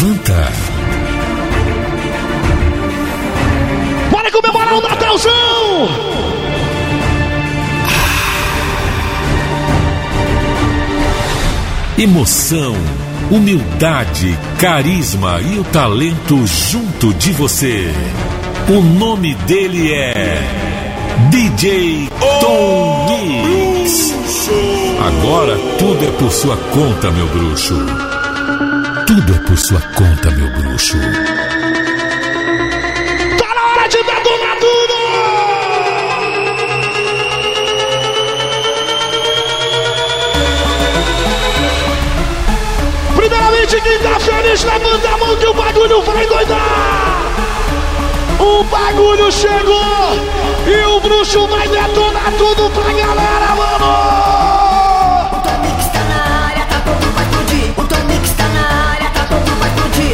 levanta. Bora comemorar o Natalzão! Ah. Emoção, humildade, carisma e o talento junto de você. O nome dele é DJ Tom Agora tudo é por sua conta, meu bruxo. Tudo é por sua conta, meu bruxo. Tá na hora de detonar tudo! Primeiramente, quem tá feliz, levanta a mão que o bagulho vai doidar! O bagulho chegou e o bruxo vai detonar tudo pra galera, mano!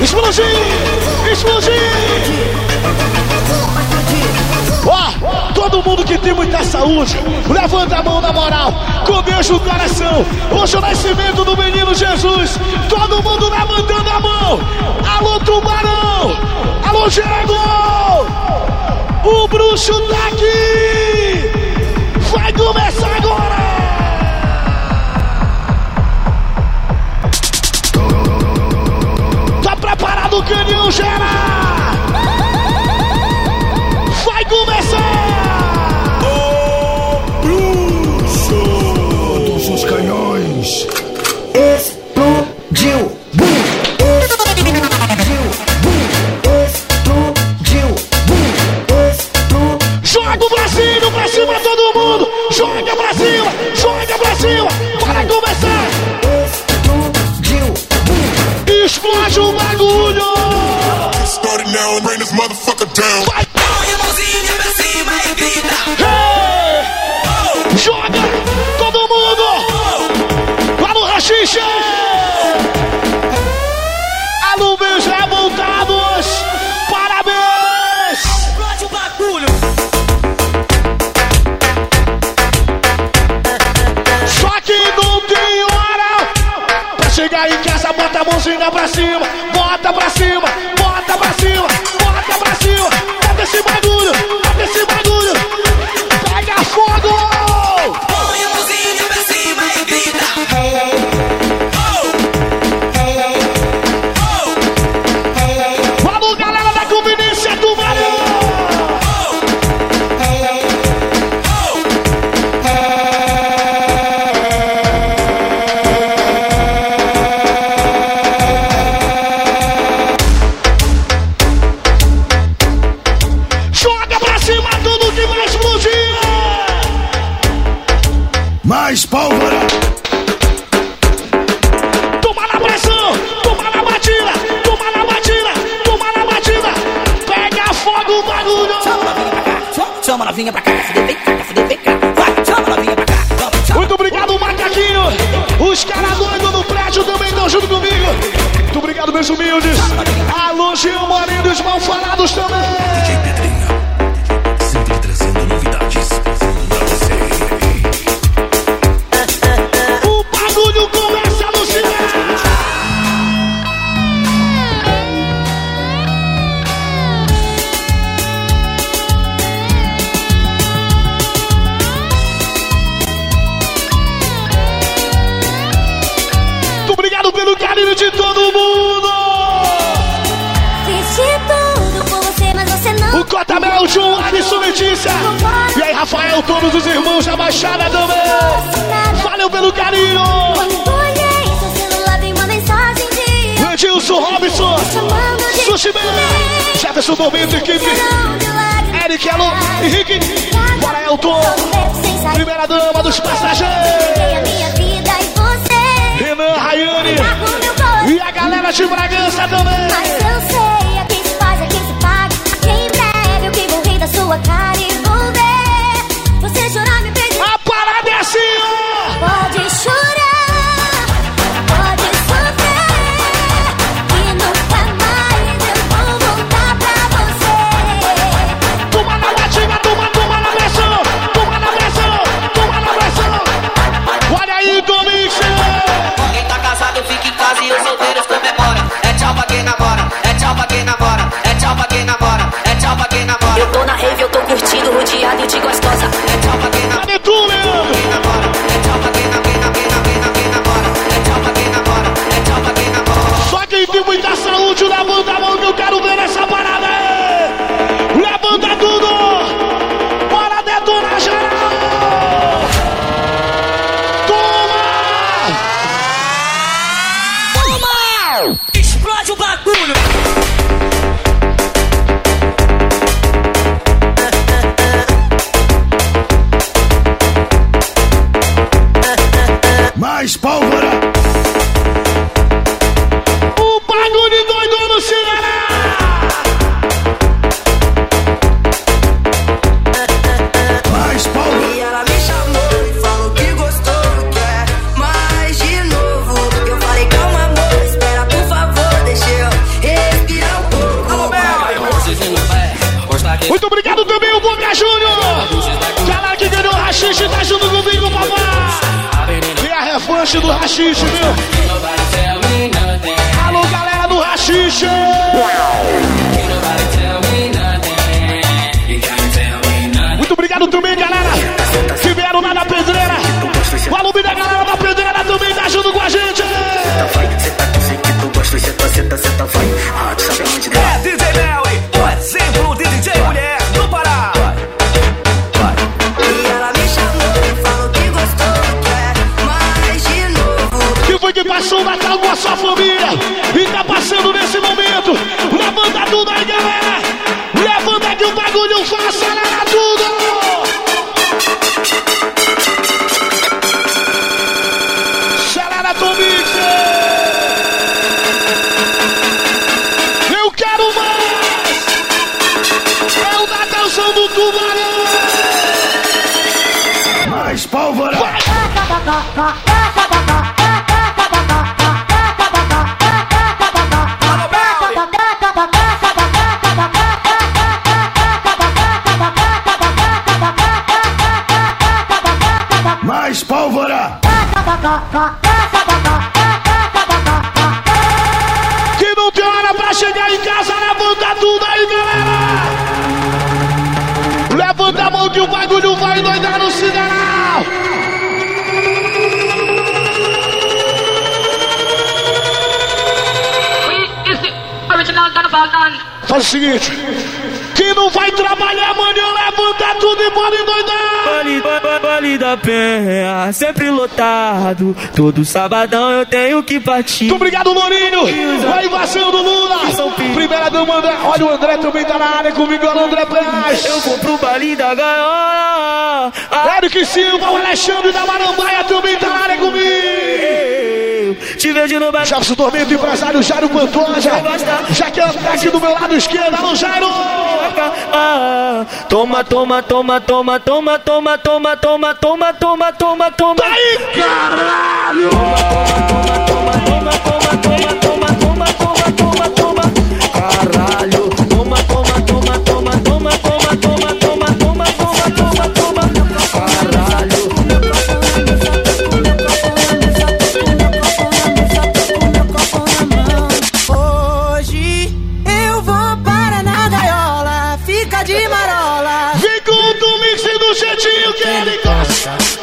Explodir! Explodir! Ó, todo mundo que tem muita saúde, levanta a mão na moral, com o no coração. Hoje é o nascimento do menino Jesus. Todo mundo levantando a mão. Alô, Tubarão! Alô, Diego! O bruxo tá aqui! Vai começar agora! do canhão, gera! Vai começar! Joga pra cima, bota pra cima, Faz o seguinte, que não vai trabalhar amanhã, levanta tudo e bora endoidar! Baile da penha, sempre lotado. Todo sabadão eu tenho que partir. Muito obrigado, Lourinho! A invasão do Lula! Primeira dama, André. Olha o André também tá na área comigo, olha o André Praz! Eu vou pro baile da gaiola. Eric Silva, o Alexandre da Marambaia também tá na área comigo! Te vejo no baile. Jefferson Tormento, empresário Jairo Pantoja. Já que tá aqui do meu lado esquerdo, alô Jairo! Ah, toma, toma, toma, toma, toma, toma, toma, toma, toma, toma, toma, toma. Aí, caralho! Toma, toma, toma, toma, toma, toma,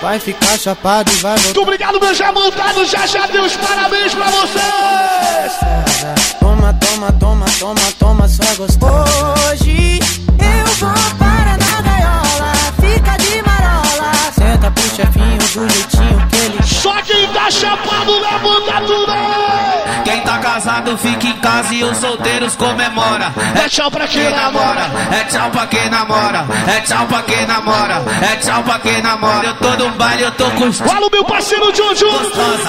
Vai ficar chapado e vai voltar. Muito obrigado, meu já montado, já já deu os parabéns pra vocês! Toma, toma, toma, toma, toma, só gostar. Hoje eu vou para na gaiola, fica de marola. Senta pro chefinho do jeitinho Só quem tá chapado levanta tudo! Quem tá casado fica em casa e os solteiros comemora. É tchau pra quem namora! é tchau pra quem namora, é tchau pra quem namora, é tchau pra quem namora. Eu tô no baile, eu tô os Olha o meu parceiro Jojo!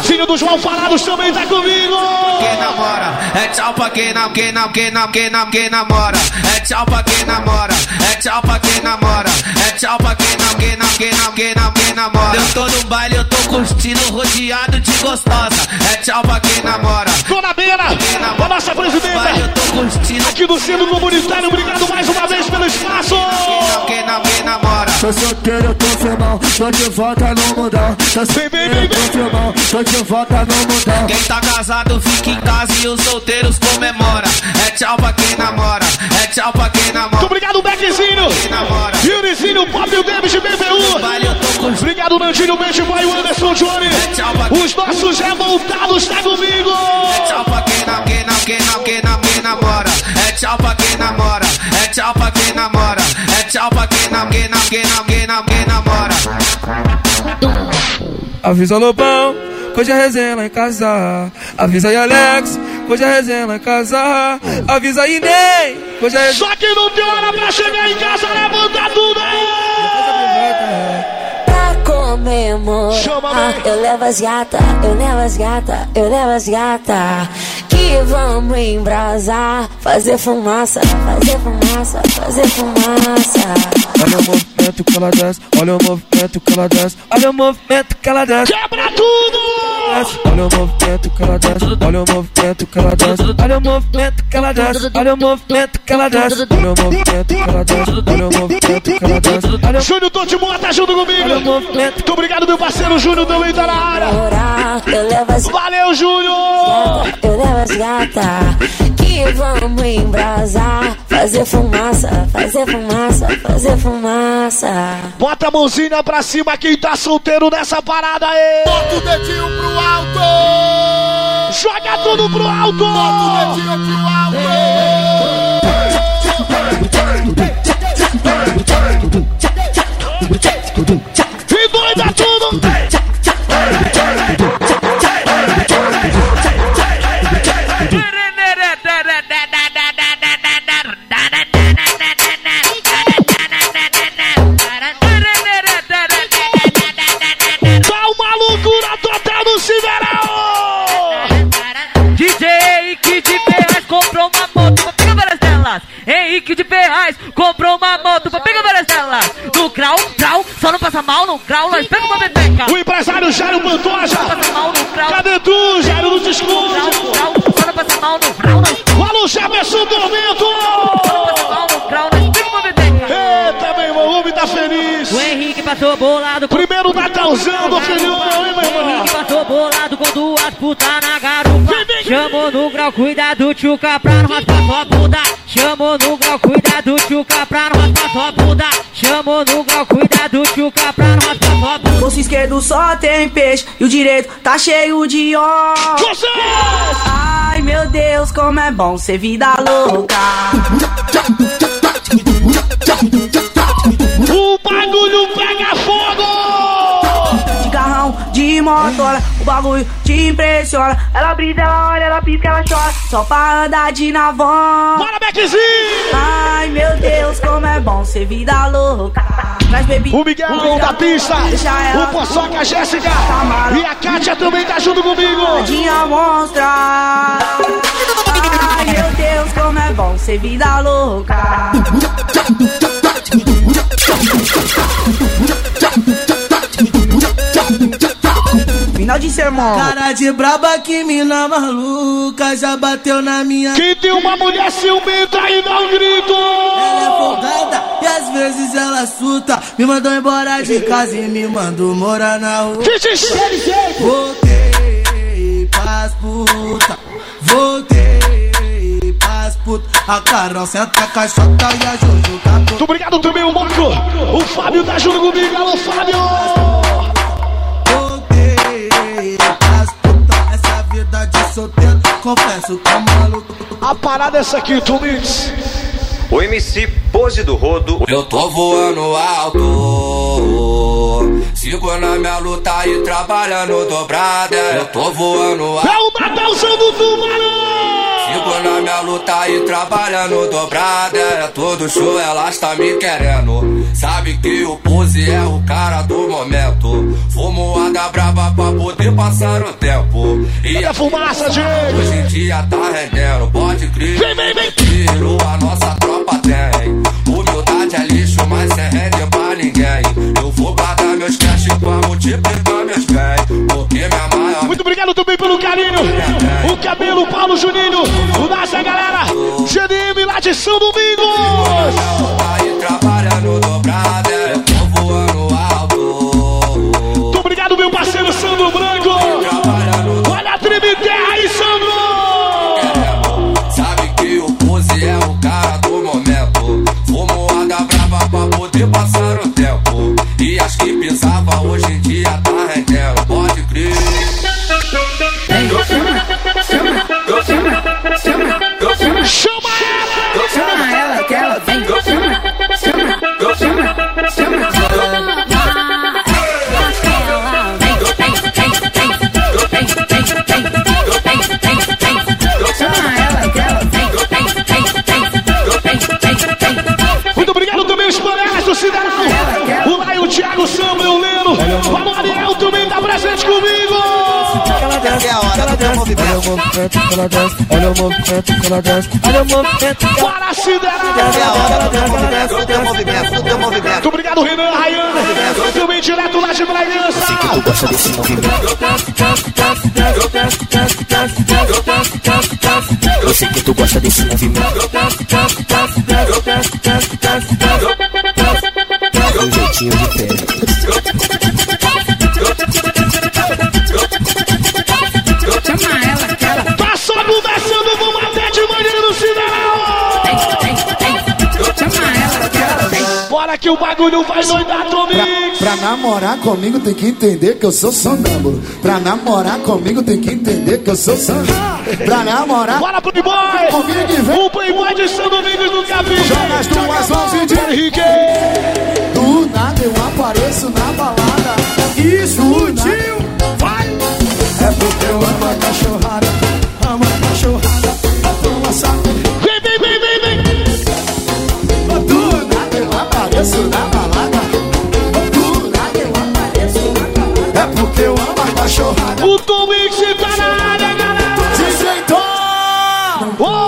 Filho do João Falados também tá comigo! quem namora, é tchau pra quem nam, quem nam, quem nam, quem nam, quem namora, é tchau pra quem namora, é tchau pra quem namora, é tchau pra quem nam, quem nam, quem namora. Eu tô no baile, eu tô curtindo rodeado de gostosa, é tchau pra quem namora. Dona Beira, a nossa eu presidenta tô curtindo aqui do Centro Comunitário, obrigado mais uma vez pelo espaço! quem nam, quem namora. Tô solteiro, eu tô firmão, tô de volta no mundão. Tô solteiro, eu tô firmão, tô de volta no mundão. Quem tá casado fica em casa e os solteiros comemora. É tchau pra quem namora, é tchau pra quem Muito namora. obrigado, Beckzinho! Quem namora. Yurizinho, Pop e o Davis de BBU! Tô. Obrigado, Nandinho, Beijo Boy, o Anderson Johnny! Os nossos revoltados tá comigo! É tchau pra quem nam, quem nam, quem nam, quem nam, quem namora. É tchau pra quem namora, é tchau pra quem namora. É tchau pra quem nam, quem nam, quem nam, quem nam, quem namora. Avisa Lobão, hoje é resenha lá em casa. Avisa aí Alex, hoje é resenha lá em casa. Avisa aí Ney, hoje é resenha. Só que não tem hora pra chegar em casa, levanta tudo aí! Pra comemorar. Chama, mãe. eu levo as gata, eu levo as gata, eu levo as gata. Que vamos embrasar, fazer fumaça, fazer fumaça, fazer fumaça. Olha o movimento que ela desce, olha o movimento que ela desce, olha o movimento que ela desce. Quebra tudo! Olha o movimento que ela desce, olha o movimento que ela desce, olha o movimento que ela desce, olha o movimento que ela desce, olha o movimento que ela desce, olha o movimento que ela desce, Júnior Totimua tá junto comigo. olha o movimento Muito obrigado, meu parceiro Júnior também tá na área. Valeu, Júnior! eu levo as gata. Que vamos embrasar, fazer fumaça, fazer fumaça, fazer fumaça. Bota a mãozinha pra cima quem tá solteiro nessa parada aí. Bota o dedinho pro alto! Joga tudo pro alto. Bota o dedinho pro alto! E doida tudo. Delas. Henrique de Ferraz comprou uma moto pra pegar várias delas. No grau, grau, só não passa mal no grau, nós pega uma bebeca. O empresário Jairo Pantoja. Passa mal no grau, Cadê tu, Jairo, no grau, desconto? grau, só não passa mal no grau, nós Alô, Jefferson Tormento. passa mal no grau, nós pega uma bebeca. Eita, meu irmão, o homem tá feliz. O Henrique passou bolado com Primeiro Natalzão do filhão, hein, meu irmão? Henrique passou bolado com duas putas na garupa. Chamou no grau, cuidado, tchuca, pra não raspar sua bunda. Chamou no grau, cuidado, tchuca, pra não raspar sua bunda. Chamou no grau, cuidado, tchuca, pra não raspar sua bunda. Bolso esquerdo só tem peixe e o direito tá cheio de ó. Ai meu Deus, como é bom ser vida louca. O bagulho pega fogo! Motora, o bagulho te impressiona. Ela brilha, ela olha, ela pisca, ela chora. Só pra andar de navão. Bora, Beckzinho! Ai meu Deus, como é bom ser vida louca. Traz bebida. O Miguel da pista, o Poçoca, a Jéssica e a Kátia também tá junto comigo. Dinha monstra. Ai meu Deus, como é bom ser vida louca. Final de sermão. Cara de braba que mina maluca já bateu na minha Quem tem uma mulher ciumenta aí dá um grito! Ela é folgada e às vezes ela suta. Me mandou embora de casa e me mandou morar na rua. Voltei pras puta, voltei pras puta. A Carol senta a caixota e a Jojo tá Muito obrigado também, o Moco. O Fábio tá junto comigo. Alô, Fábio! Vida de solteiro, confesso que é maluco. A parada é essa aqui, Tomix. O MC Pose do Rodo. Eu tô voando alto. Sigo na minha luta e trabalhando dobrada. Eu tô voando alto. É o Natalzão do Tubarão! Sigo na minha luta e trabalhando dobrada. É todo show, ela está me querendo. Sabe que o pose é o cara do momento. Fumoada brava pra poder passar o tempo. E Cadê a fumaça, Diego? Hoje em dia tá rendendo, pode crer. Vem, vem, vem! Tiro a nossa tropa tem. Humildade é lixo, mas sem rende pra ninguém. Eu vou guardar meus cash pra multiplicar meus bens. Maior. Muito obrigado também pelo carinho. O cabelo, Paulo Juninho. O nossa galera. GDM lá de São Domingos. Movimento. Que ela desce, olha o movimento que ela desce, olha o movimento que ela desce, Cinderela! É a hora do teu movimento, teu movimento. Muito obrigado, Renan, Rayana. Também direto lá de Bragança. Tu gosta desse movimento? Eu sei que tu gosta desse movimento. Bora que o bagulho vai doidar, Tomix. Pra namorar comigo tem que entender que eu sou sonâmbulo. Pra namorar comigo tem que entender que eu sou sonâmbulo. Pra namorar Bora, Playboy. comigo vem O Playboy de São Domingos do Capim. Joga as tuas mãos e diz Henrique. Do nada eu apareço na balada Explodiu, vai É porque eu amo a cachorrada apareço na balada. Do nada eu apareço na balada É porque eu amo a cachorrada. O Tomix tá na área, galera. DJ Tom Oh!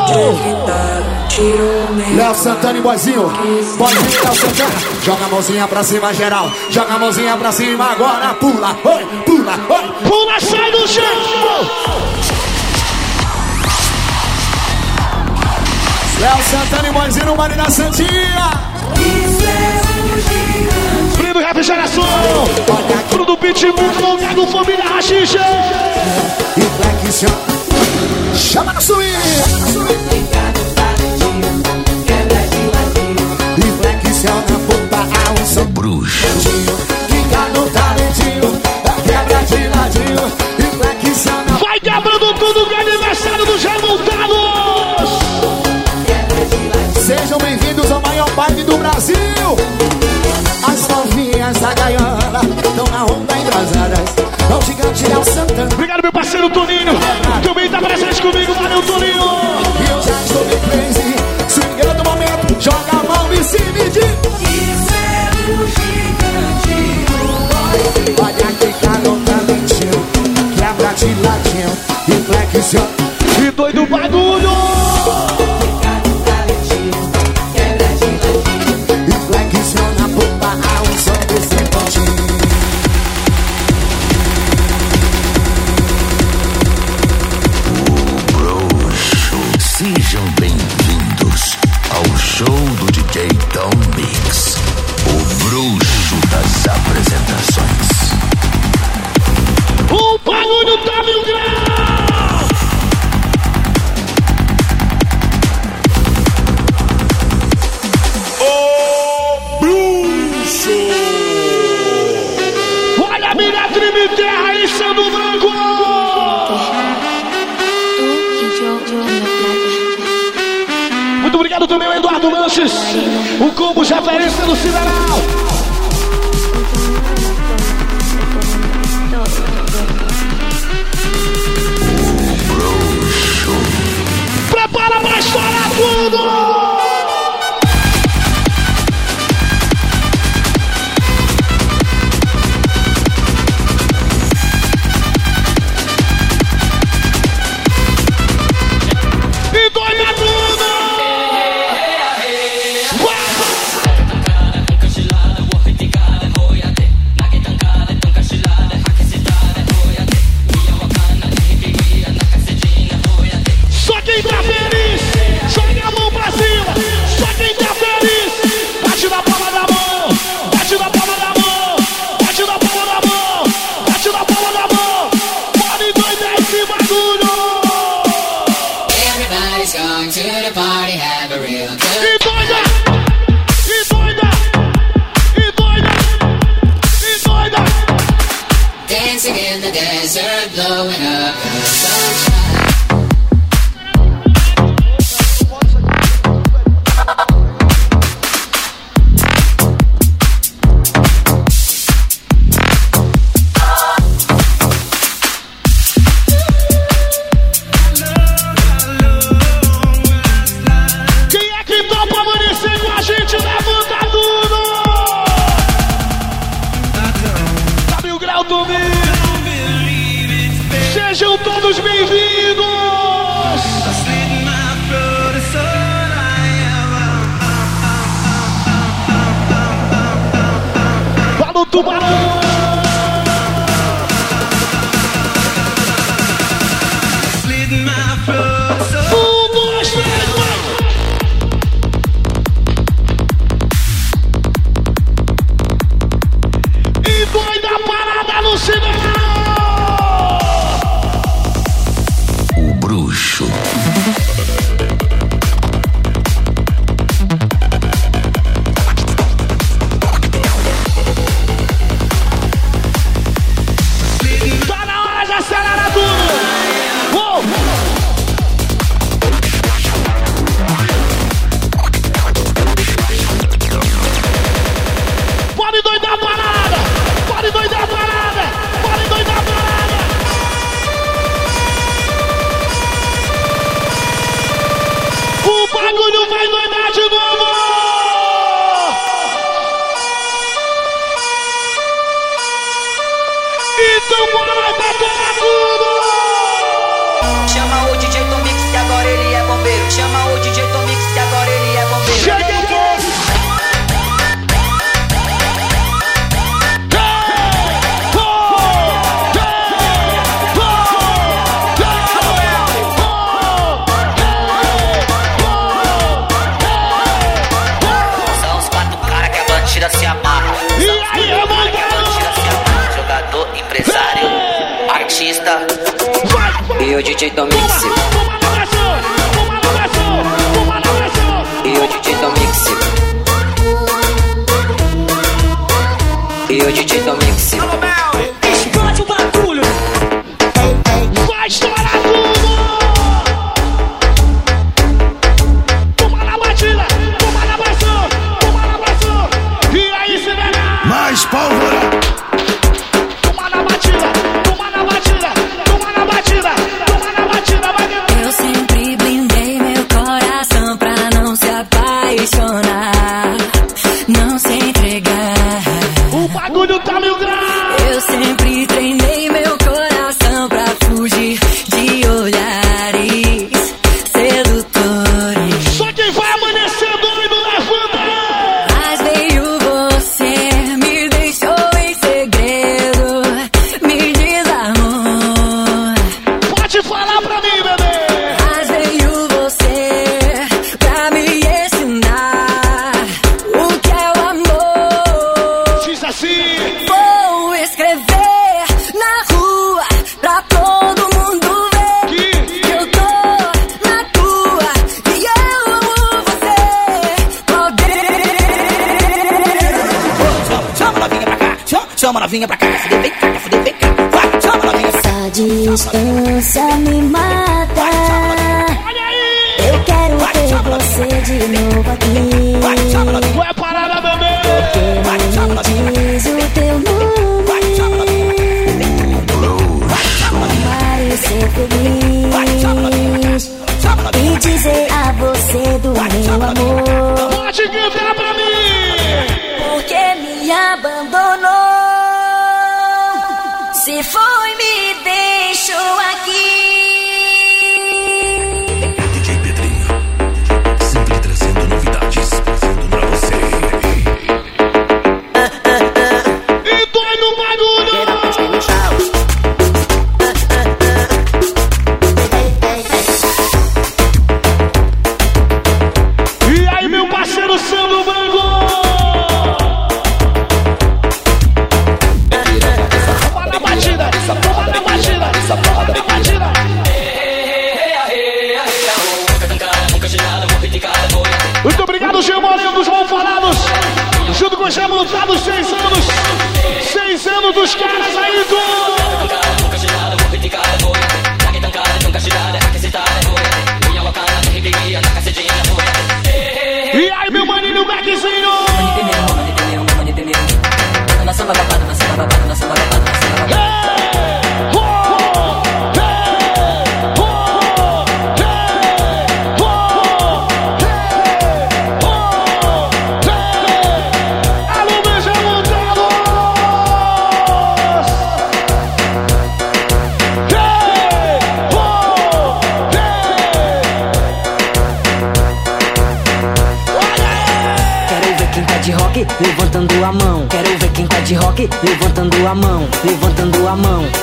Léo Santana e Boizinho. Boizinho Léo Santana. Joga a mãozinha pra cima geral. Joga a mãozinha pra cima agora Pula, oi, pula, oi. Pula, sai do chão. Léo Santana e Boizinho no Marina Santinha Primo Rap Geração. Bruno Pitbull, Folgado, Família Rachixa. E Black Chama no swing Brasil As novinhas da Gaiana Estão na onda engrasadas É o gigante Léo Santana Obrigado, meu parceiro Toninho. Também tá presente comigo. Valeu, Toninho.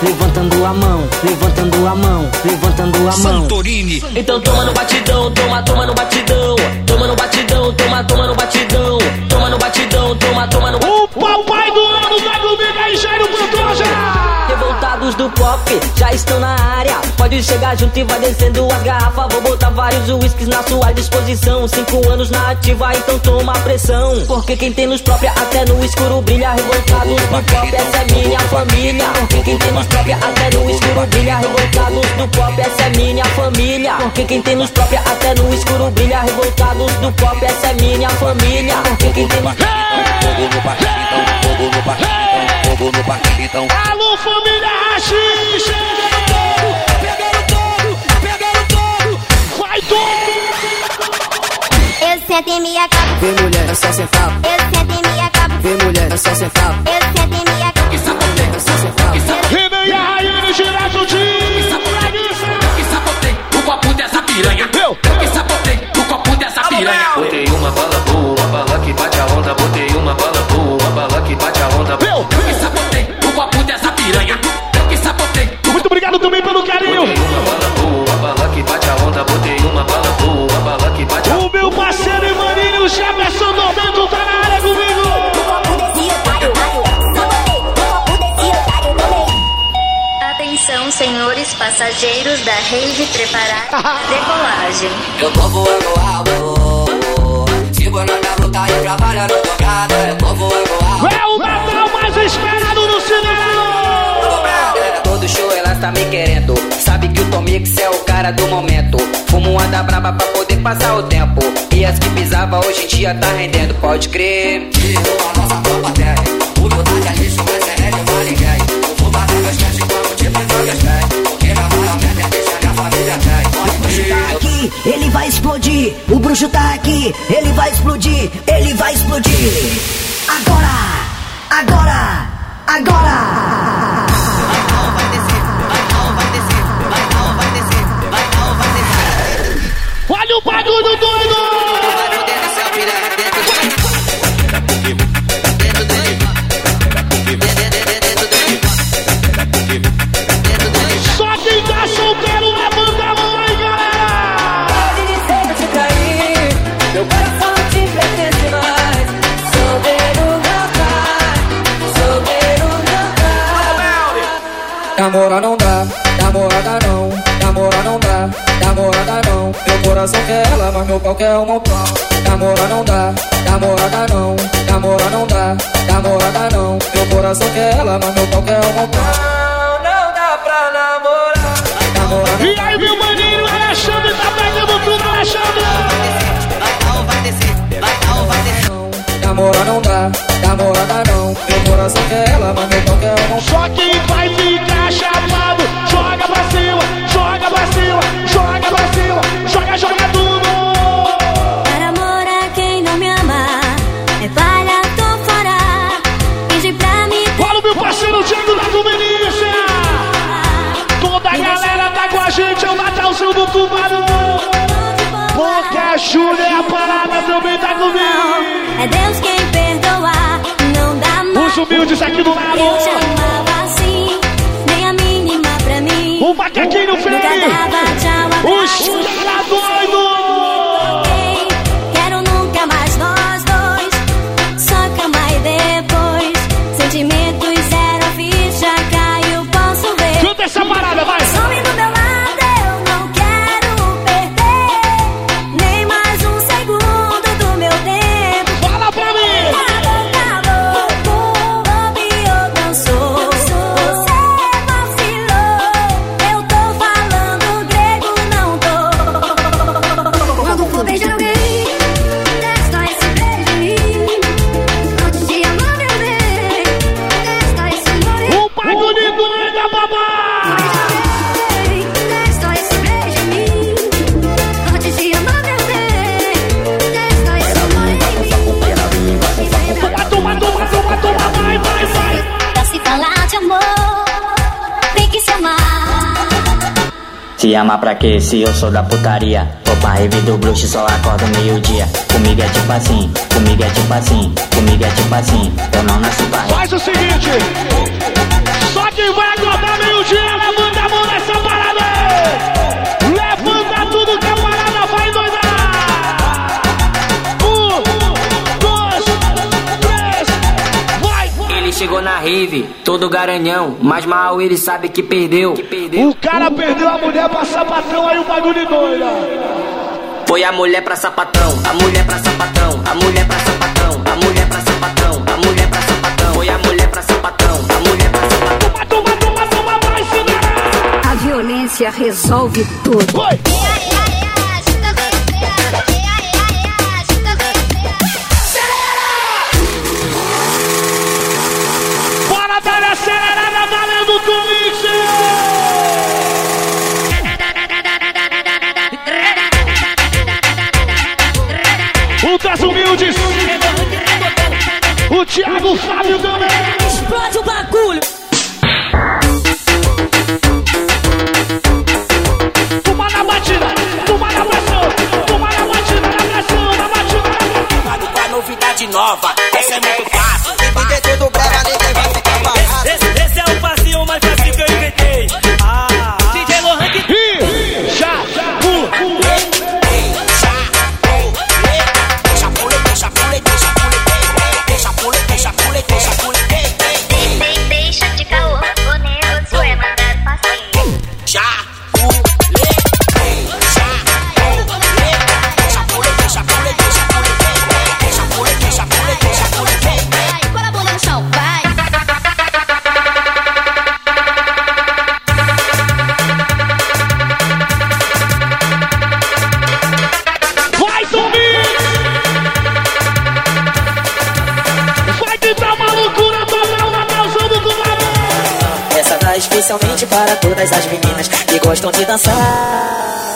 Levantando a mão, levantando a mão, levantando a mão. Santorini. Então toma no Pode chegar junto e vai descendo as garrafas. Vou botar vários uísques na sua disposição. Cinco anos na ativa, então toma pressão. Porque quem tem luz própria até no escuro brilha. Revoltados do pop, essa é minha família. Porque quem tem luz própria até no escuro brilha. Revoltados do pop, essa é minha família. Porque quem tem luz própria até no escuro brilha. Revoltados do pop, essa é minha família. Porque quem tem luz Fogo no parquinho, então, fogo no parquinho, então, fogo no parquinho, então. Alô, família Rachixe! Sento em minha cama. Vem mulher, é só sentar. Eu sento em minha cama. Vem mulher, é só sentar. Eu sento em minha cama. É só sentar. Renan e a Raiane direto de Que sabotei o copo dessa piranha. Eu. Que sabotei o copo dessa piranha. Botei uma bala boa, uma bala que bate a onda. Botei uma bala boa, uma bala que bate a onda. Meu! Jefferson tá na área comigo! Atenção, senhores passageiros da rave preparar decolagem. Eu tô voando alto. Luta e trabalhando dobrada. Eu tô voando alto. É o Natal mais esperado do cinema! Todo show ela tá me querendo. Sabe que o Tomix é o cara do momento. Fumo uma da braba pra poder passar o tempo. E as que pisava hoje em dia tá rendendo, pode crer. a nossa tropa terra. Humildade é lixo, mas é rédeo pra ninguém. Eu vou bater meus pés enquanto te jogas bem. Porque minha moral é deixar minha família bem. aqui, ele vai explodir. O bruxo tá aqui, ele vai explodir, ele vai explodir. Agora, agora, agora. O bagulho doido! Só quem tá solteiro levanta a mão aí, galera! Pode dizer que eu te traí, meu coração não te pertence mais. Solteiro não cai, solteiro não não ela, mas meu pau quer um montão. Namora não dá, namorada não, namora não dá, namorada não. Meu coração quer ela, mas meu pau quer um montão. Não dá pra namorar, namora E aí, meu maninho, Alexandre tá pegando tudo, Alexandre! Namora não dá, namorada não. Meu coração quer ela, mas meu pau quer um montão. Só quem vai Os humildes aqui do lado! Eu chamava assim, nem a mínima pra mim. O macaquinho Nunca Se ama pra quê? Se eu sou da putaria. Vou pra rave do bruxo só acordo meio-dia. Comigo é tipo assim, comigo é tipo assim, comigo é tipo assim. Eu não nasci pra rave. Faz o seguinte, só quem vai acordar meio-dia, levanta a mão nessa parada aí. Levanta tudo que a parada vai doidar. Um, dois, três, vai. Ele chegou na rave, todo garanhão, mas mal ele sabe que perdeu. O cara perdeu a mulher pra sapatão, aí o bagulho doida. Foi a mulher pra sapatão, a mulher pra sapatão, a mulher pra sapatão, a mulher pra sapatão, a mulher pra sapatão. Foi a mulher pra sapatão, a mulher pra sapatão. Toma, toma, toma, vai se A violência resolve tudo. Bora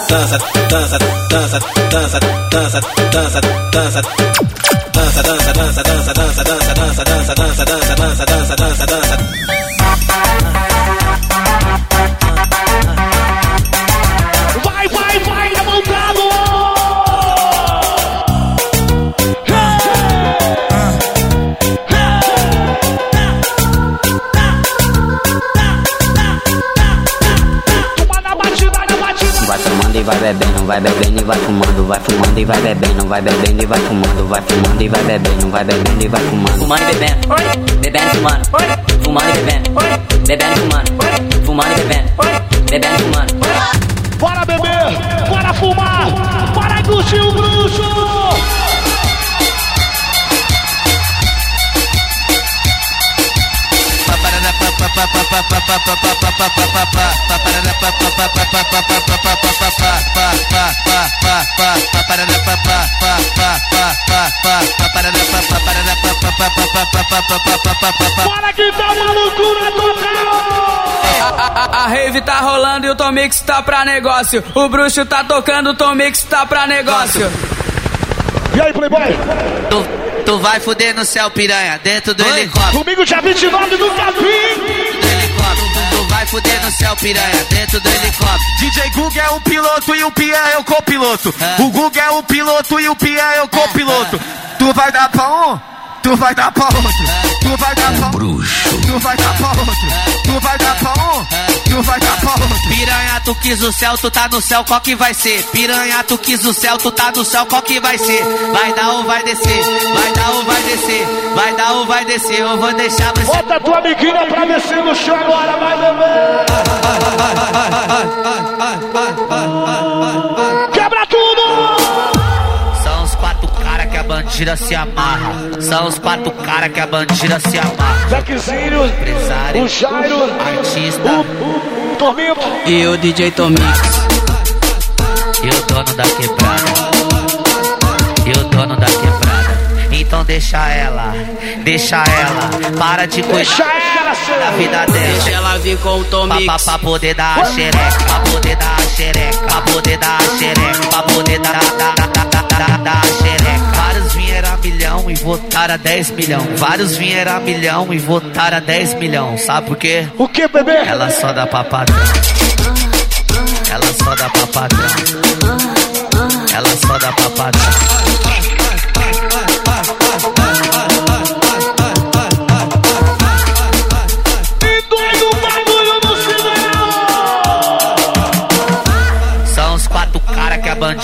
dança, dança, dança, dança, dança, dança, dança. Dança, dança, dança, dança, dança, dança, dança, dança, dança, dança, dança, dança, dança, Vai bebendo, vai bebendo e vai fumando, vai fumando e vai bebendo, vai bebendo e vai fumando, vai fumando e vai bebendo, vai bebendo e vai fumando. Fumando e bebendo, bebendo e fumando, fumando e bebendo, bebendo e fumando, fumando e bebendo, bebendo e fumando. Bora beber, bora fumar, bora curtir o bruxo! Que tá uma loucura total! A, a rave tá rolando e o Tom Mix tá pra negócio. O bruxo tá tocando, o Tom Mix tá pra negócio. E aí, Playboy? Tu, tu vai fuder no céu, piranha, dentro do helicóptero. Domingo dia 29 do Capim! Helicóptero. Tu, vai fuder no céu, piranha, dentro do helicóptero. DJ Gug é o piloto e o Pia é o copiloto. O Gug é o piloto e o Pia é o copiloto. Tu vai dar pra um, tu vai dar pra outro. Tu vai dar pra um, tu vai dar pra outro. Tu vai dar pra um, tu vai dar pra outro. Piranha, tu quis o céu, tu tá no céu, qual que vai ser? Piranha, tu quis o céu, tu tá no céu, qual que vai ser? Vai dar ou vai descer? Vai dar ou vai descer? Vai dar ou vai descer? Eu vou deixar você. Bota tua amiguinha pra descer no chão agora, vai beber! Quebra tudo! Bandida se amarra. São os quatro cara que a bandida se amarra. Zequezinho, Empresário, o Jairo, artista o Tormento. E o DJ Tom Mix. e o dono da quebrada. E o dono da quebrada. Então deixa ela, deixa ela, para de cuidar da vida dela. Deixa ela vir com o Tom Pra, pra, pra poder dar a xereca, pra poder dar a xereca, pra poder dar a xereca, pra poder dar, dar, dar, dar, dar, dar, dar a xereca milhão e votaram a 10 milhão. Vários vieram a milhão e votaram a 10 milhão. Sabe por quê? O que, bebê? Ela só dá pra patrão. Ela só dá pra patrão. Ela só dá pra patrão.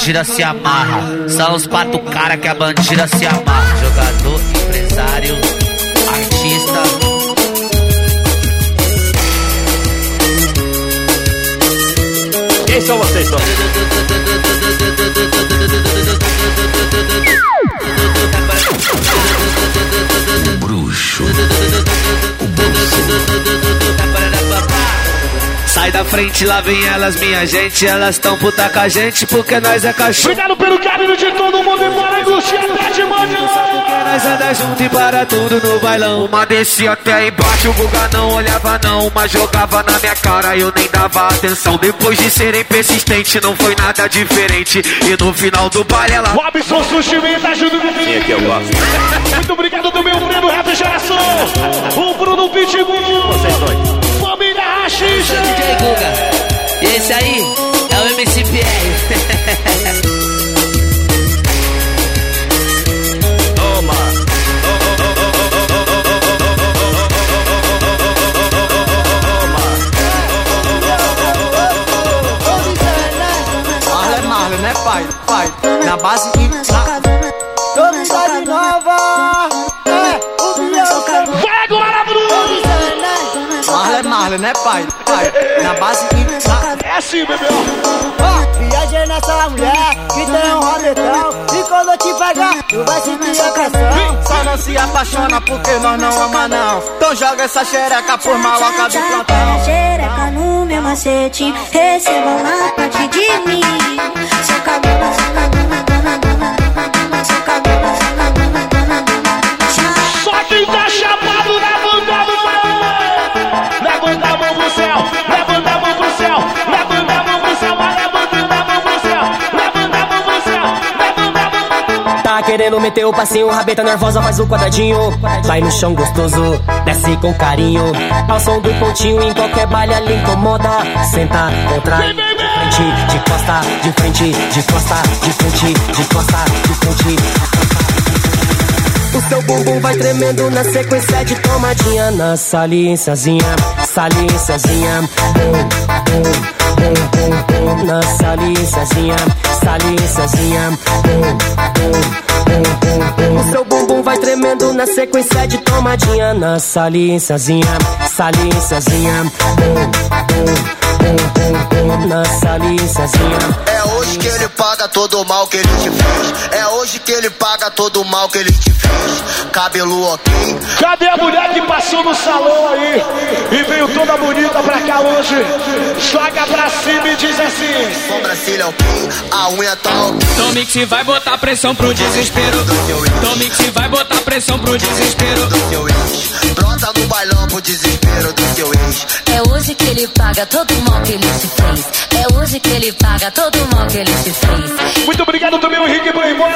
Bandida se amarra. São os quatro cara que a bandida se amarra. Jogador, empresário, artista. Quem são vocês, Tom? Frente, lá vem elas, minha gente. Elas tão puta com a gente porque nós é cachorro. Obrigado pelo carinho de todo mundo e bora, Luciano, tá de mão. Nós anda junto e para tudo no bailão. Uma descia até embaixo, o Guga não olhava não. Uma jogava na minha cara e eu nem dava atenção. Depois de serem persistentes, não foi nada diferente. E no final do baile ela. Robson Sushi Me tá junto com Sim, aqui eu gosto. Muito obrigado do meu primo Refrigeração. O Bruno Pitbull. Vocês dois. Família Rachixa. DJ Guga. E esse aí é o MC é né, pai? Pai, na base e pai? Pai, na base e na... É assim, bebê. Ó, viajei nessa mulher que tem um rabetão E quando eu te pegar, tu vai sentir a pressão Só não se apaixona porque nós não ama não Então joga essa xereca por maloca do plantão Xereca no meu macete, receba uma parte de mim. Seu cabelo, dona, dona, dona, dona, Tá querendo meter o passinho, rabeta nervosa faz o quadradinho. Vai no chão gostoso, desce com carinho. Ao som do pontinho, em qualquer baile ali incomoda. Senta, contrai, de frente, de costa, de frente, de costa, de frente, de costa, de frente. O seu bumbum vai tremendo na sequência de tomadinha. Na saliênciazinha, saliênciazinha. Na saliênciazinha, saliênciazinha. O seu bumbum vai tremendo na sequência de tomadinha. Na saliênciazinha, saliênciazinha. Bum, Na saliênciazinha É hoje que ele paga todo o mal que ele te fez. É hoje que ele paga todo o mal que ele te fez. Cabelo ok. Cadê a mulher que passou no salão aí e veio toda bonita pra cá hoje? Joga pra cima e diz assim: Sobrancelha ok. A unha tá ok. Tomix vai botar pressão pro desespero. Tomix vai botar pressão pro desespero. Brota no bailão pro desespero do seu ex. É hoje que ele paga todo o mal que ele te fez. É hoje que ele paga todo o mal que ele te fez. Muito obrigado também, o Henrique Playboy,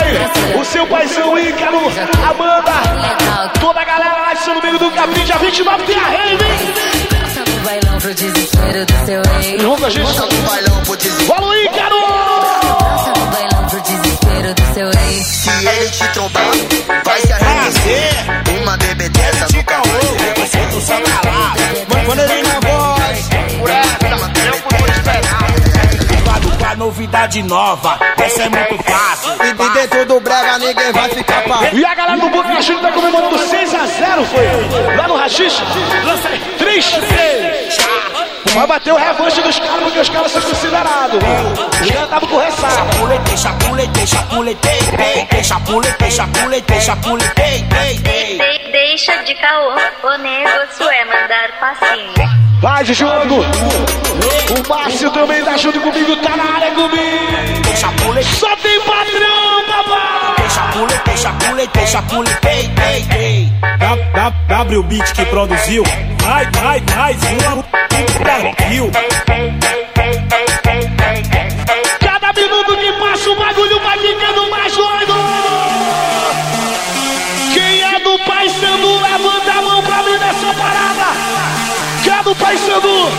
o seu paizão Ícaro, Amanda, toda a galera lá no meio do capim, dia 29 tem a rave, hein? Passa no bailão pro desespero do seu ex. Junto a gente. Brota no bailão pro desespero. Fala, Ícaro! Passa no bailão pro desespero do seu ex. Se ele te trombar, vai se arrepender. Vai Tu sabe lá, Quando ele na voz, Por essa, eu podia esperar. com a novidade nova Essa é muito fácil E, dentro do brega ninguém vai ficar parado E a galera do Boca Rachixe tá comemorando 6x0, foi? Lá no Rachixe? 3 3 Vai bater o revanche dos caras, porque os caras são considerados. Os caras estavam com ressaca. Chapulete, chapulete, chapulete, ei, chapulete, chapulete, chapulete, ei, ei. De- deixa de caô, o negócio é mandar passinho. Vai de jogo. O Márcio também tá junto comigo, tá na área comigo. Só tem patrão, papai. Chapulete, chapulete, chapulete, ei, ei, ei. W, Beat que produziu, vai, vai, mais uma Brasil. Cada minuto que passa o bagulho vai ficando mais doido. Quem é do Pai Sandu, levanta a mão pra mim nessa parada. Quem é do Pai Sandu?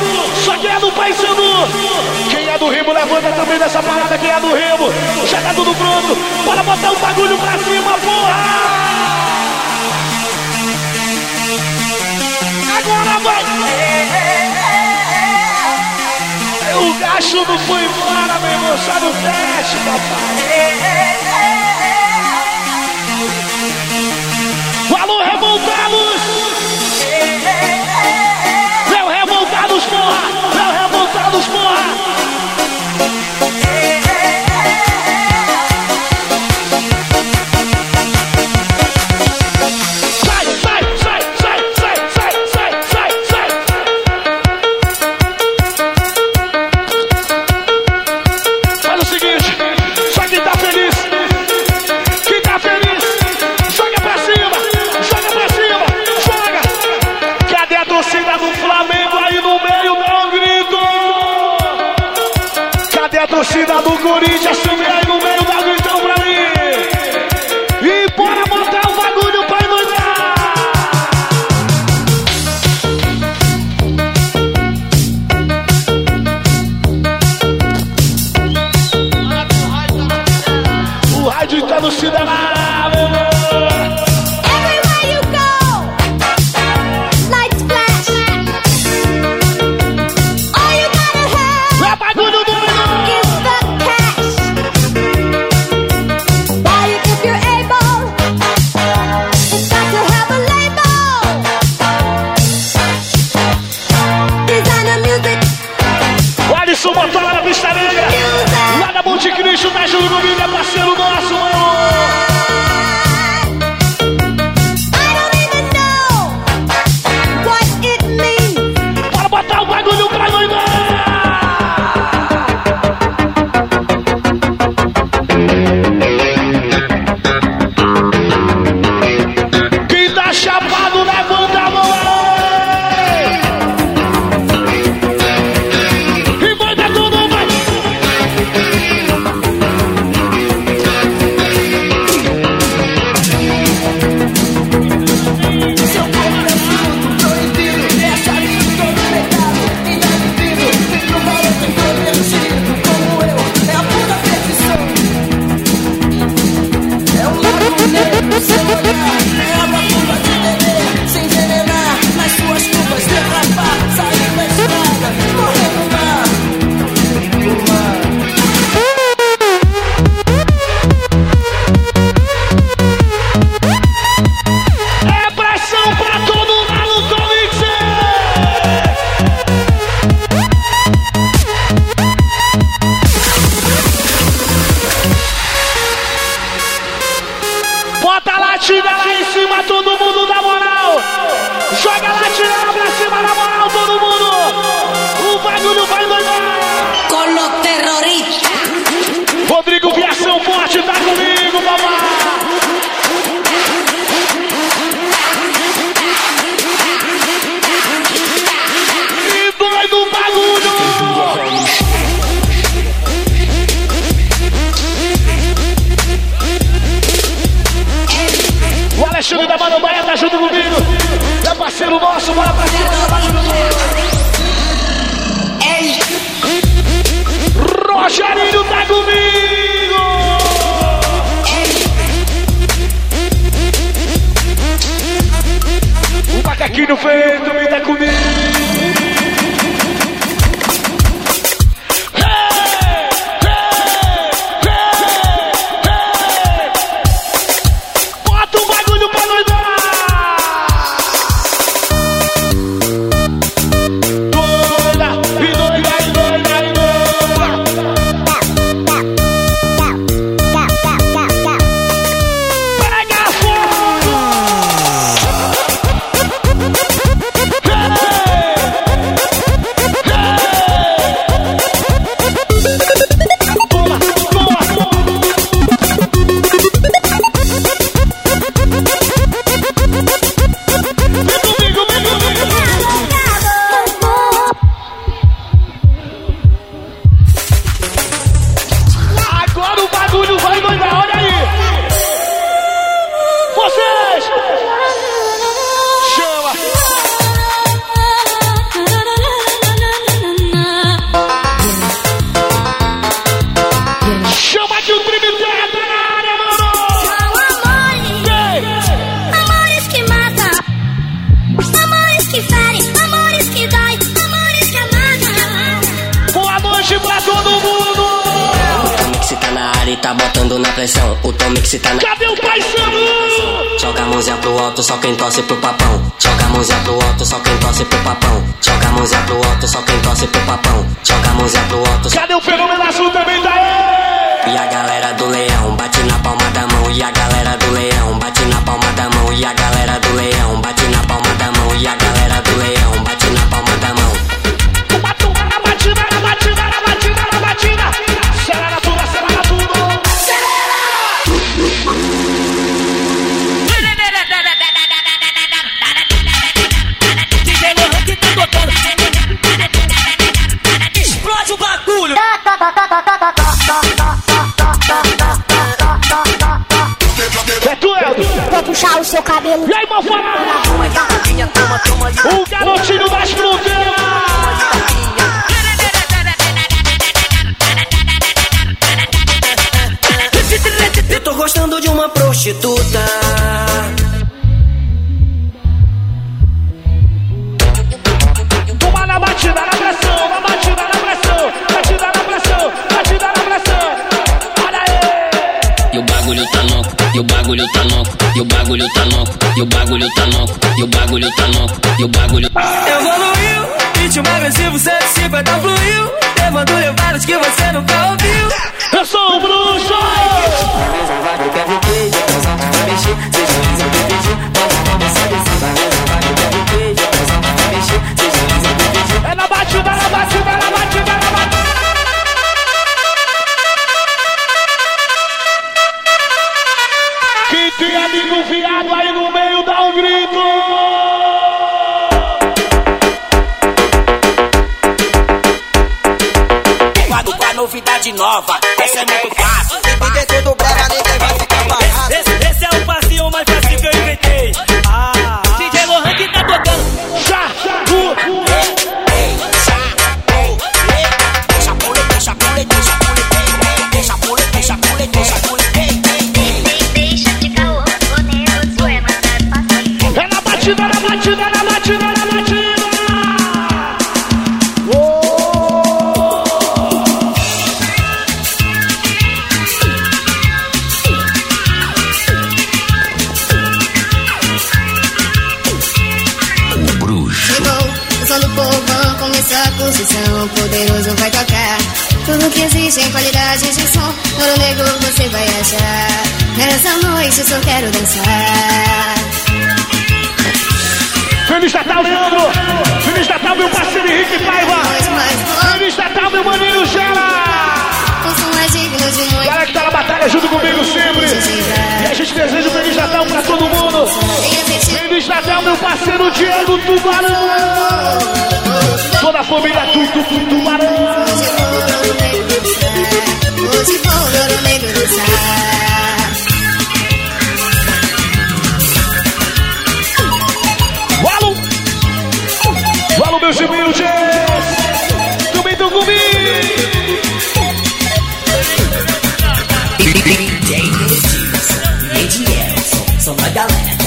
Só quem é do Pai Sandu. Do Rimo, levanta também nessa parada. Quem é do Rimo? Tá tudo pronto. Bora botar o bagulho pra cima, porra! Agora vai! O gacho não foi embora, meu irmão. Só no teste, papai. Alô, revoltados! Mari tá botando na pressão, o Tom Mix tá na. Cadê o paisano? Joga a mãozinha pro alto, só quem torce pro papão. Joga a mãozinha pro alto, só quem torce pro papão. Joga a mãozinha pro alto, só quem torce pro papão. Joga a mãozinha pro alto. Cadê o fenômeno azul também tá aí? E a galera do leão bate na palma da mão. E a galera do leão bate na palma da mão. E a galera do leão bate na palma da mão. E a galera do leão bate na palma da mão. Seu cabelo. E aí, malfada? O garotinho das fronteiras. Eu tô gostando de uma prostituta. Toma na batida, na pressão, na batida, na pressão. Batida na pressão, batida na pressão. Olha aí. E o bagulho tá louco, e o bagulho tá louco, e o bagulho tá louco, e o bagulho tá louco, e o bagulho tá louco, e o bagulho. Evoluiu, ritmo agressivo 150 fluiu. Levando levadas que você nunca ouviu. Eu sou o bruxo! É na batida, na batida, na batida, na batida. Amigo viado aí no meio, dá um grito! Quadro com a novidade nova, essa é muito fácil. Tudo brava, É na batida, na batida, na batida, na batida! Chegou, o som do povão começou a construção. Poderoso vai tocar. Tudo que existe em qualidade de som. Ouro negro você vai achar. Nessa noite eu só quero dançar. Um Natal pra todo mundo! Feliz Natal, meu parceiro Diego Tubarão! Toda a família Tutu Tubarão! Hoje vou ouro negro dançar. Valo! Valo,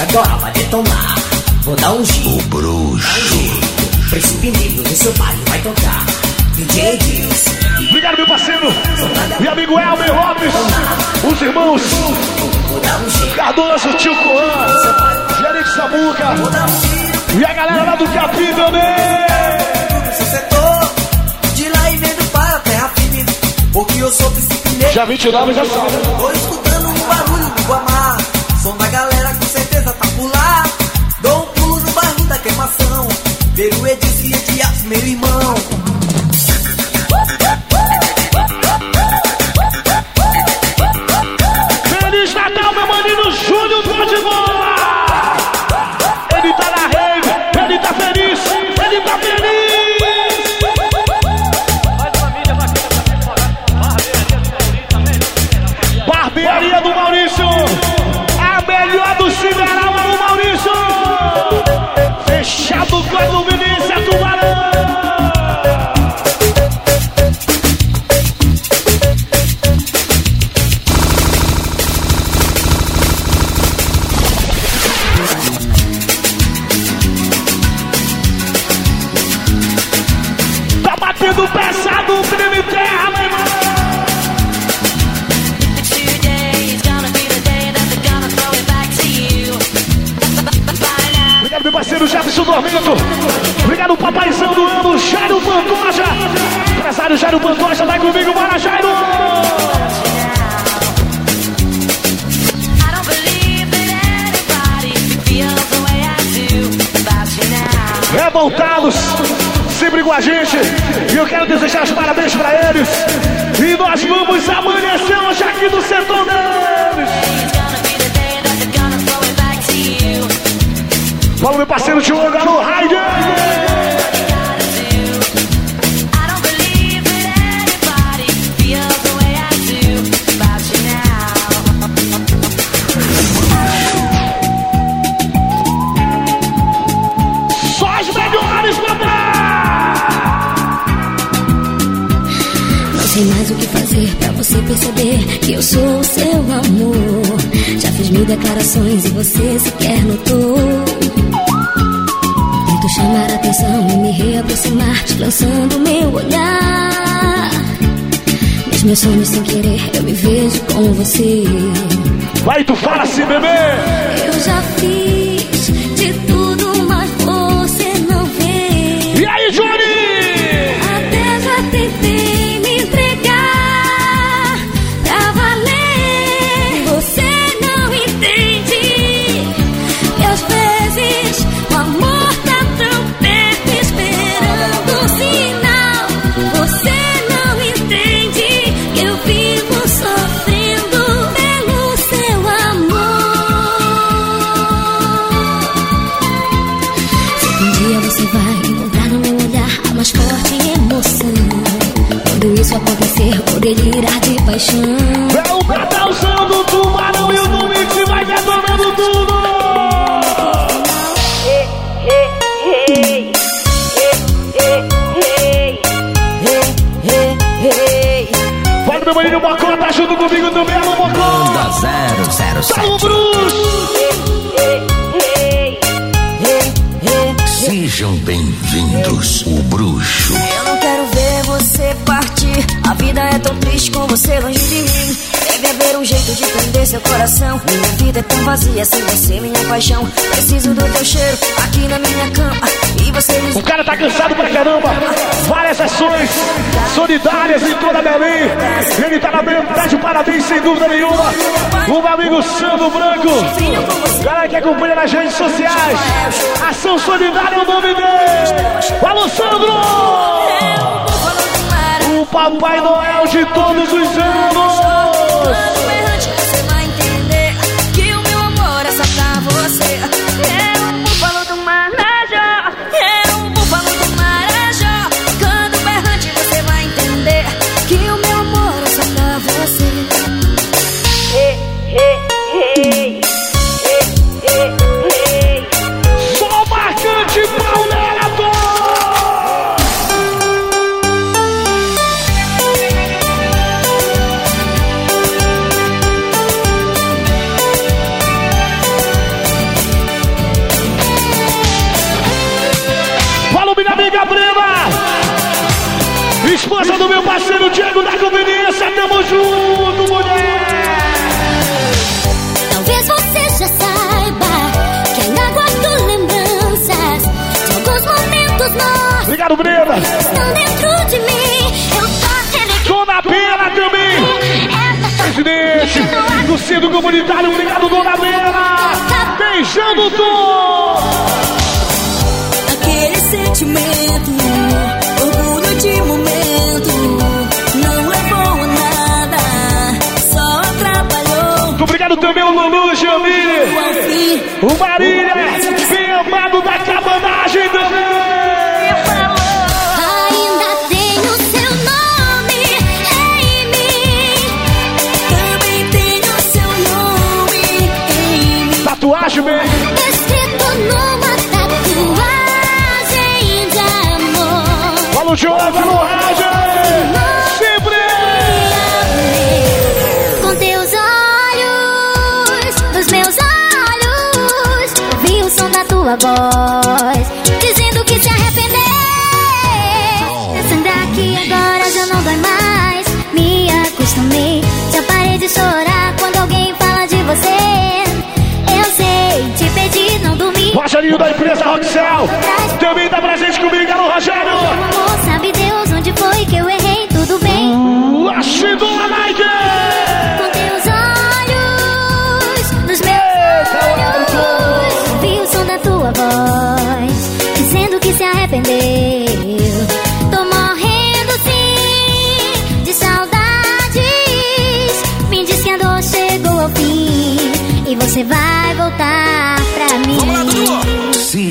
agora vai detonar. Vou dar um giro. O bruxo. Príncipe negro no seu baile vai tocar. DJ Edilson. Obrigado, meu parceiro! Meu amigo Elmer Lopes! Os irmãos Cardoso, tio Coan, Gerente Samuca e a galera lá do Capim também! De lá e vendo para a terra firme. Porque eu sou príncipe negro. Já 29 já sabe. Meu irmão. Mil declarações e você sequer notou. Tento chamar a atenção e me reaproximar, lançando meu olhar. Nos meus sonhos sem querer, eu me vejo com você. Vai, tu fala assim, bebê! Eu já fiz de tudo, delirar de paixão. É o Natalzão do Tubarão e o Domingos vai detonando tudo! Pode meu maninho Bocó, tá junto comigo também, alô Bocó! Banda 007. Alô Bruxo! Sejam bem-vindos, o Bruxo. Eu não quero ver você vida é tão triste com você longe de mim. Deve haver um jeito de prender seu coração. Minha vida é tão vazia sem você, minha paixão. Preciso do teu cheiro aqui na minha cama. E você me. O cara tá cansado pra caramba. Várias ações solidárias em toda Belém. Ele tá na Belém, tá de parabéns sem dúvida nenhuma. O meu amigo Sandro Branco. Galera que acompanha nas redes sociais. Ação Solidária é o nome dele. Alô, Sandro! O Papai Noel de todos os anos. Obrigado, Brena! Estão dentro de mim. Eu tô relegando. Dona Pena também! Presidente do Centro Comunitário, obrigado, Dona Pena! Beijando tudo! Aquele sentimento, orgulho de momento, não levou a nada, só atrapalhou. Obrigado também ao Lulu Jamile! O Marília, amor. Fala o Diogo, alô, Roger! Sempre! Com teus olhos, nos meus olhos, ouvi o som da tua voz, Rogerinho da empresa Roxel. Também tá presente comigo, alô Rogério. Amor, sabe Deus onde foi que eu errei? Tudo bem. Uh, chegou a Nike! Com teus olhos, nos meus olhos, vi o som da tua voz, dizendo que se arrependeu. Tô morrendo sim de saudades. Me diz que a dor chegou ao fim e você vai voltar.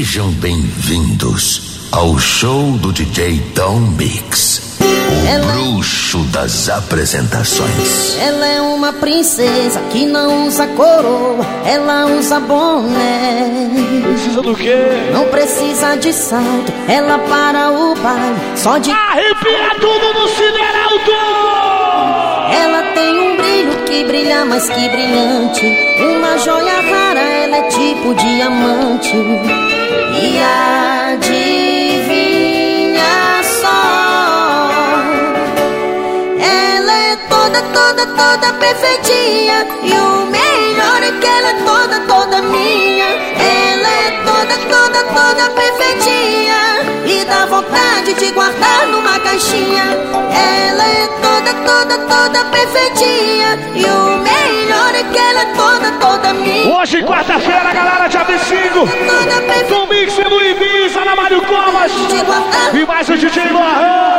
Sejam bem-vindos ao show do DJ Tom Mix. O bruxo das apresentações. Ela é uma princesa que não usa coroa, ela usa boné. Precisa do quê? Não precisa de salto, ela para o baile só de. Arrepia tudo no Sideraldo! Ela tem um brilho que brilha mais que brilhante. Uma joia rara, ela é tipo diamante. E adivinha só. Ela é toda, toda, toda perfeitinha. E o melhor é que ela é toda, toda minha. Ela é toda, toda, toda perfeitinha. E dá vontade de guardar numa caixinha. Ela é toda, toda, toda perfeitinha. E o melhor é que ela é toda, toda minha. Hoje, quarta-feira, galera, dia 25. Com Mix no Ibiza, na Mário Comas. E mais o DJ Lohan.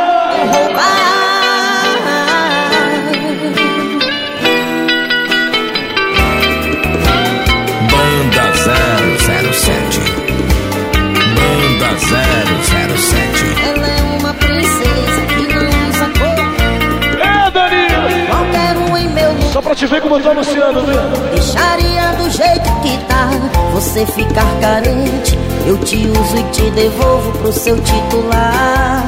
Banda 007. Banda 007. Só pra te ver como eu tô anunciando, viu? deixaria do jeito que tá. Você ficar carente, eu te uso e te devolvo pro seu titular.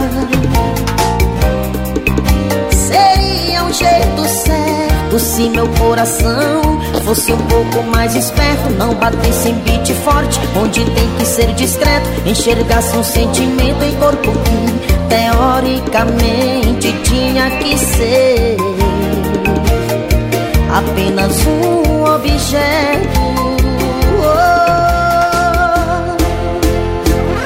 Seria um jeito certo se meu coração fosse um pouco mais esperto. Não batesse em beat forte, onde tem que ser discreto. Enxergasse um sentimento em corpo que teoricamente tinha que ser apenas um objeto.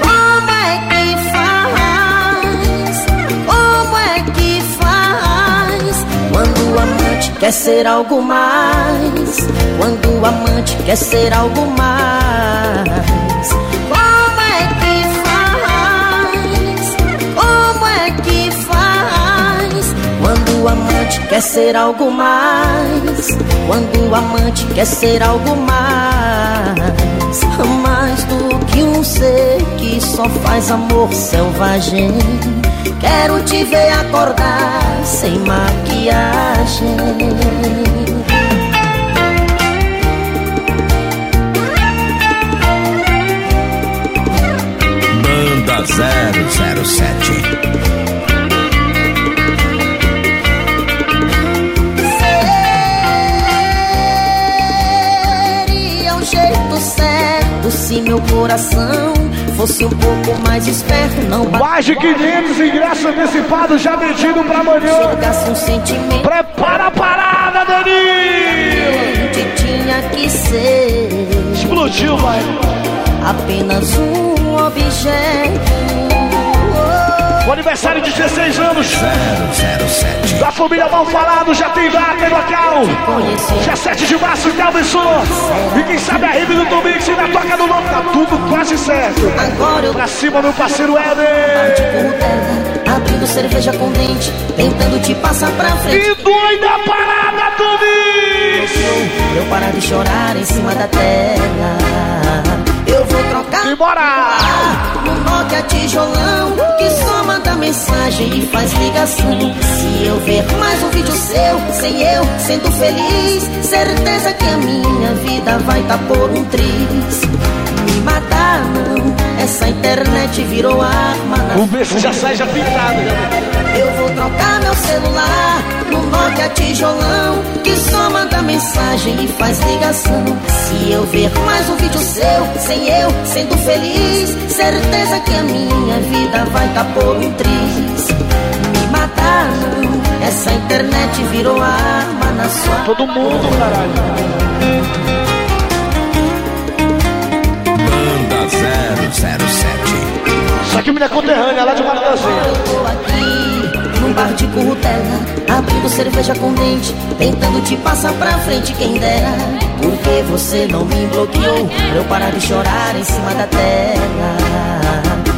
Como é que faz? Como é que faz? Quando o amante quer ser algo mais. Quando o amante quer ser algo mais. Amante quer ser algo mais. Quando o amante quer ser algo mais. Mais do que um ser que só faz amor selvagem. Quero te ver acordar sem maquiagem. Banda 007. Coração fosse um pouco mais esperto. Não Mais de 500 ingressos antecipados já vendido pra amanhã. Um sentimento. Prepara a parada, Danilo! Que tinha que ser. Explodiu, vai. Apenas um objeto. O aniversário de 16 anos 007. da família Mal Falado já tem data e local. Dia 7 de março, Calvin E quem sabe a rede do Tomix e na toca do nome, tá tudo quase certo. Pra cima, meu parceiro Éder. Abrindo cerveja com dente, tentando te passar pra frente. Que doida parada, Tomix! Eu parar de chorar em cima da tela. Vou trocar. E bora! No Nokia tijolão, que só manda mensagem e faz ligação. Se eu ver mais um vídeo seu, sem eu sendo feliz, certeza que a minha vida vai tá por um triz. Me matar não, essa internet virou arma. na O berço já sai já pintado. eu vou trocar meu celular no Nokia tijolão Que só manda mensagem e faz ligação Se eu ver mais um vídeo seu, sem eu sendo feliz Certeza que a minha vida vai tá por um triz Me matar não, essa internet virou arma na sua Todo mundo, caralho 007. Só que minha conterrânea lá de Marandazinha. tô aqui num bar de currutela Abrindo cerveja com dente Tentando te passar pra frente quem dera Porque você não me bloqueou Pra eu parar de chorar em cima da tela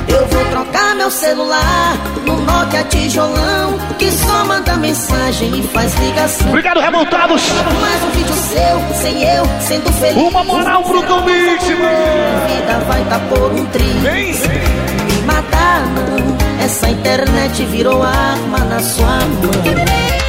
Eu vou trocar meu celular No Nokia tijolão Que só manda mensagem e faz ligação Obrigado, remontados. Mais um vídeo seu, sem eu, sendo feliz Uma moral pro mano. vida vai tá por um trio Vem. Me matar não Essa internet virou arma na sua mão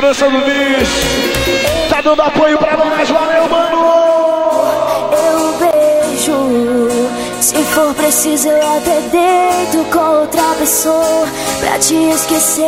Segurança do bicho. Tá dando apoio pra nós. Valeu, mano. Eu beijo. Se for preciso, eu até deito com outra pessoa pra te esquecer.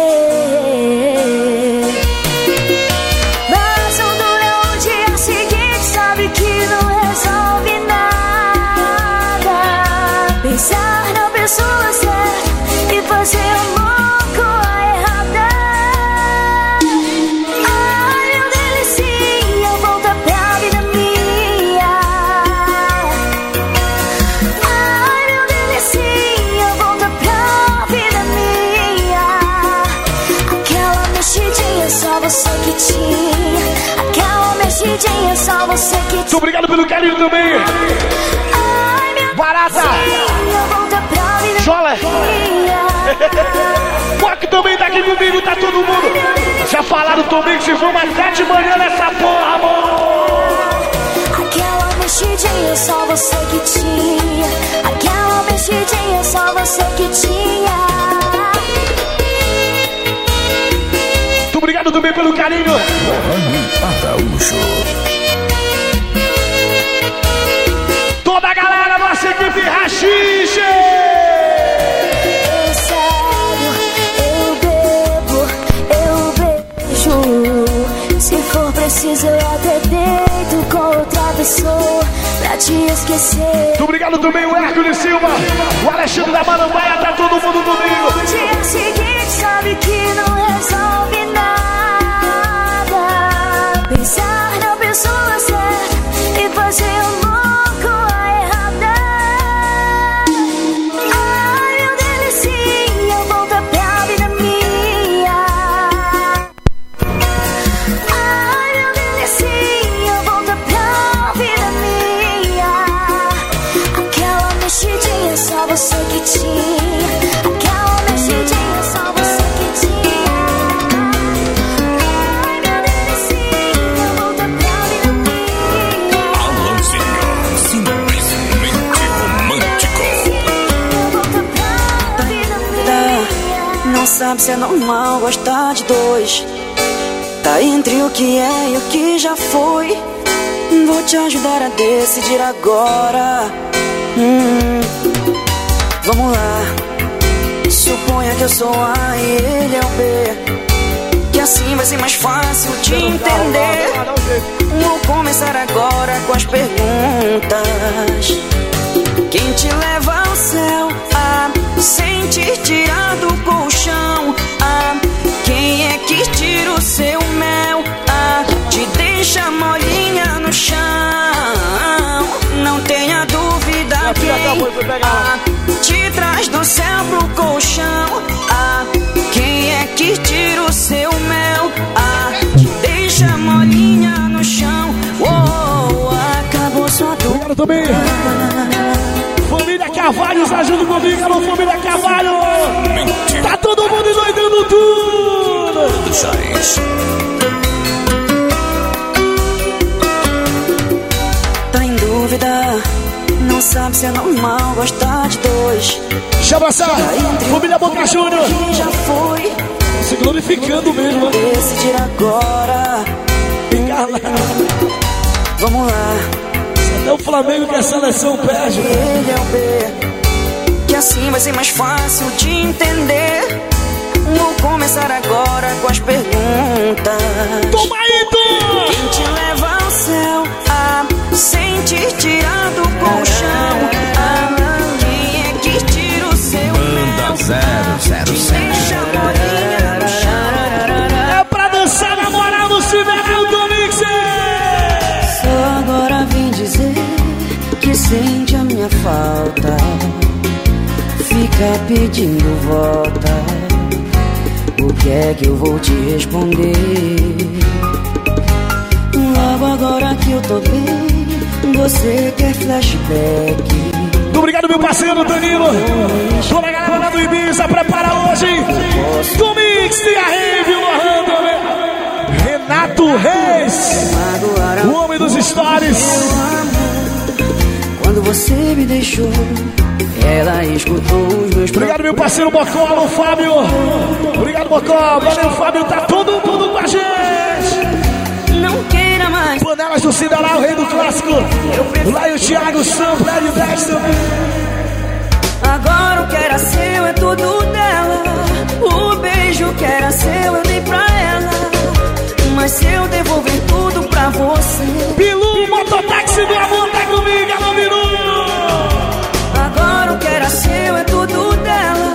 Pelo carinho também. Barata. Jola. Quack também tá aqui comigo, tá todo mundo. Já falaram Tom Mix, vamos até de manhã nessa porra, amor. Aquela mexidinha, só você que tinha. Aquela mexidinha, só você que tinha. Muito obrigado também pelo carinho. Araújo. Equipe Rachixe. Eu saio, eu bebo, eu beijo. Se for preciso, eu até deito com outra pessoa pra te esquecer. Muito obrigado também o Hércules Silva, o Alexandre da Marambaia, tá todo mundo comigo. No dia seguinte, sabe que não sabe se é normal gostar de dois. Tá entre o que é e o que já foi. Vou te ajudar a decidir agora. Hum, vamos lá. Suponha que eu sou A e ele é o B. Que assim vai ser mais fácil de entender. Vou começar agora com as perguntas. Quem te leva ao céu? Sem te tirar do colchão. Ah, quem é que tira o seu mel? Ah, te deixa molinha no chão. Não tenha dúvida quem ah, te traz do céu pro colchão. Ah, quem é que tira o seu mel? Ah, te deixa molinha no chão. Oh, acabou sua dor. Obrigado também. Carvalhos, ajuda comigo, alô, família Carvalho. Tá todo mundo endoidando tudo. Produções. Tá em dúvida, não sabe se é normal gostar de dois. Deixa abraçar. Família Boca Júnior. Já foi. Se glorificando mesmo. Decidir agora. Vamos lá. Até o Flamengo que a seleção perde. Ele é o B. Que assim vai ser mais fácil de entender. Vou começar agora com as perguntas. Toma aí, Tom! Quem te leva ao céu? Ah, sem te tirar do colchão. Ah, quem é que tira o seu Banda mel? 007. Falta. Fica pedindo volta. O que é que eu vou te responder? Logo agora que eu tô bem, você quer flashback. Muito obrigado, meu parceiro Danilo. Toda a galera lá do Ibiza, prepara hoje. Do Mix e a Rave, Lohan também. Renato Reis, o homem dos stories. Quando você me deixou, ela escutou os meus Obrigado, meu parceiro Bocó, alô Fábio. Obrigado, Bocó. Valeu, Fábio. Tá todo mundo com a gente. Não queira mais. Panelas do Cidará, o rei do clássico. Lá e o Thiago Sampler de 10 também. Agora o que era seu é tudo dela. O beijo que era seu eu dei pra ela. Mas se eu devolver tudo pra você. Bilu, mototáxi do amor, tá comigo, alô Bilu. Agora o que era seu é tudo dela.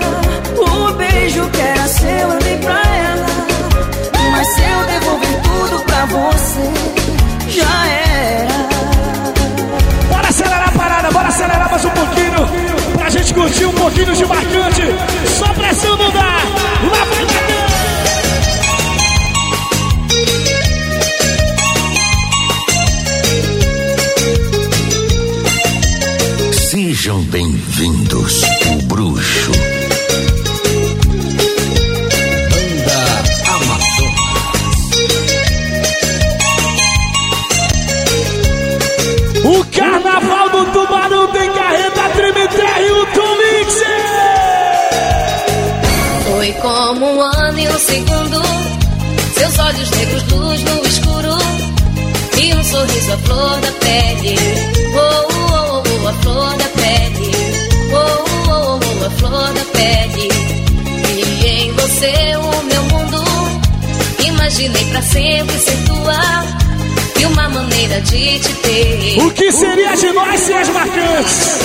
O beijo que era seu eu dei pra ela. Mas se eu devolver tudo pra você, já era. Bora acelerar a parada, bora acelerar mais um pouquinho. Pra gente curtir um pouquinho de marcante. Só pressão não dá. Lá vai bater. Sejam bem-vindos, o bruxo. Banda O carnaval do Tubarão tem carreta Tremiterra e o Tom Mixer. Foi como um ano e um segundo. Seus olhos negros, luz no escuro. E um sorriso à flor da pele. Oh, oh, oh, oh, a flor flor da pele. E em você o meu mundo. Imaginei pra sempre ser tua. E uma maneira de te ter. O que seria de nós sem as marcantes?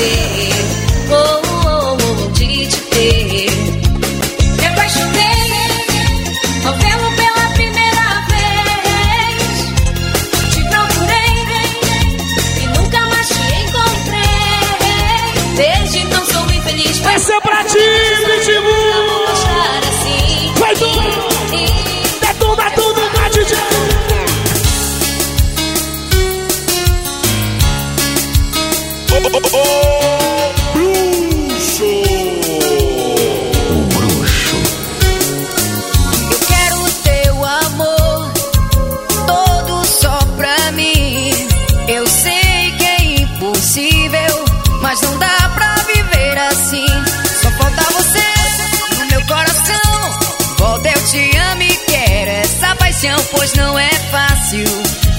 É pra pois não é fácil.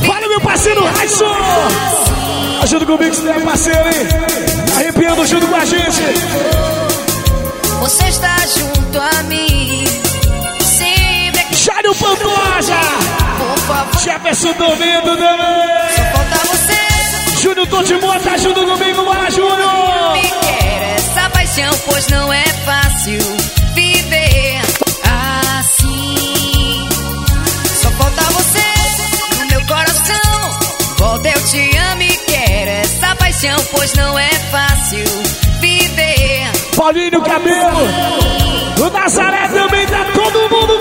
Fala, meu parceiro Raison. Ajuda com o Mix, meu parceiro, hein? Arrepiando junto com a gente. Você está junto a mim. Sempre que Jário Pantoja. Jefferson Domingos também. Só falta você. Júnior Totimota, ajuda comigo, bora, Júnior. Me quer essa paixão, pois não é fácil te amo e quero essa paixão, pois não é fácil viver. Paulinho Cabelo. O Nazaré também tá todo mundo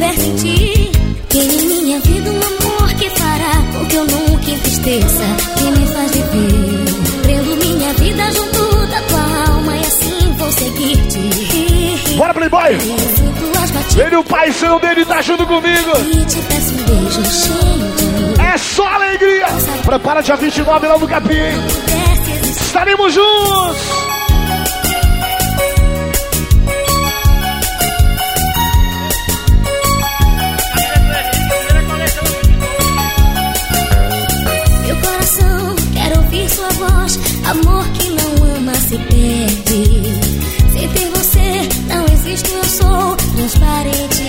estiver ti. Tem em minha vida um amor que fará com que eu nunca entristeça, que me faz viver. Prendo minha vida junto da tua alma e assim vou seguir-te. Bora, Playboy! Ele, o paixão dele, tá junto comigo. E te peço um beijo cheio de É só alegria! Prepara dia 29 lá no Capim, hein? Estaremos juntos! se perde. Sem ter você, não existo, eu sou transparente.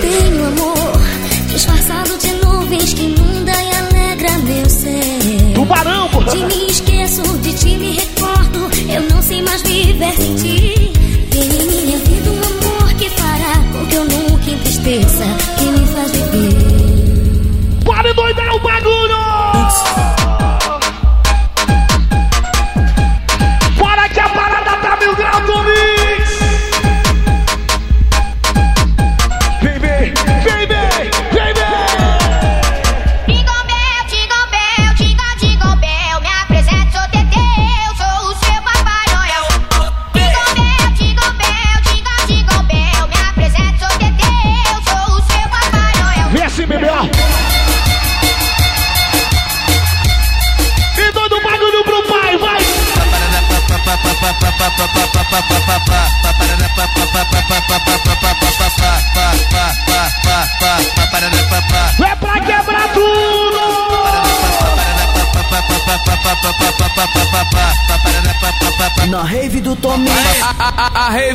Tenho amor disfarçado de nuvens que inunda e alegra meu ser. Tubarão, porra! De me esqueço, de ti me recordo. Eu não sei mais viver sem ti. Tem em minha vida um amor que fará com que eu nunca entristeça, que me faz viver.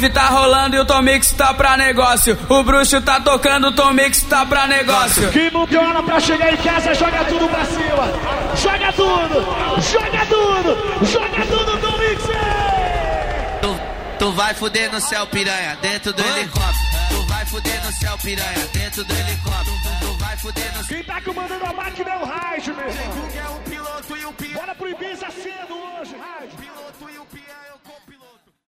Rave tá rolando e o Tomix tá pra negócio. O bruxo tá tocando, o Tomix tá pra negócio. Que não tem hora pra chegar em casa, joga tudo pra cima. Joga tudo, joga tudo, joga tudo, Tomix. Tu, tu vai fuder no céu, piranha, dentro do helicóptero. Tu vai fuder no céu, piranha, dentro do helicóptero. Tu vai fuder no Quem tá comandando a máquina é o Raj, meu irmão.